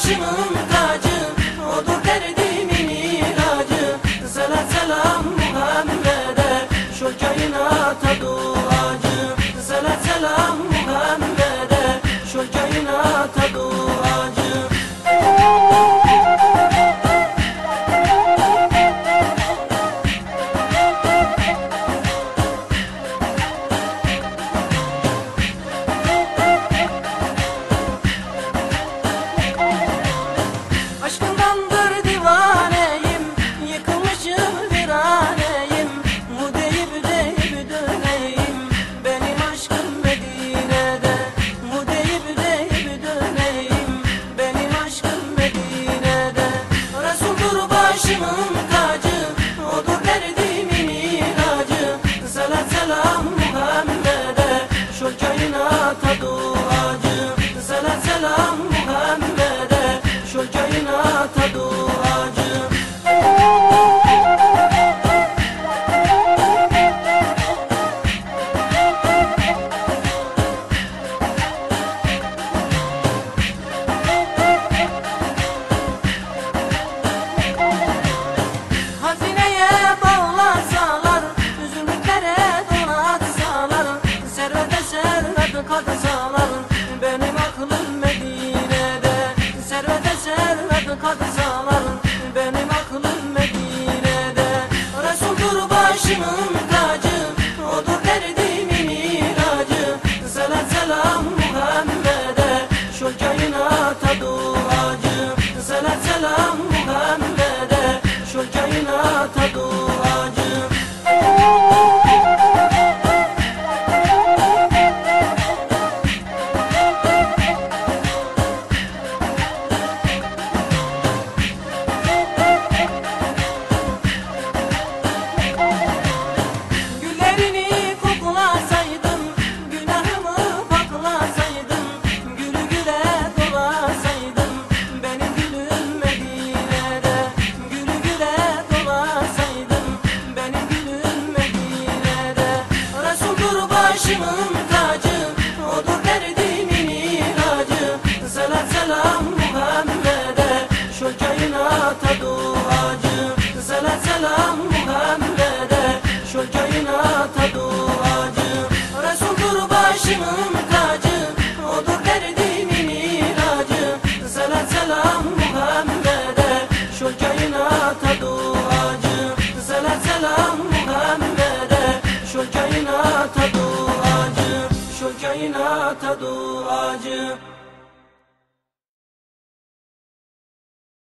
başımın tacı Odur derdimin ilacı. Selam selam Muhammed'e Şu kainata duacı Selam selam katsalar Benim aklım Medine'de. Resuldur başımın tacı Odur derdimin ilacı Selam selam Muhammed'e Şu kainata duacı. Selam selam Muhammed'e Şu kainata duacı başımın tacı Odur derdimin ilacı. Selam selam Muhammed'e Şu kainata duacı. Selam selam Muhammed'e Şu kainata duacı. Resuldur başımın tacı Odur derdimin ilacı. Selam selam Muhammed'e Şu kainata duacı. Selam selam Muhammed'e Şu kainata duacı Şu kainata duacı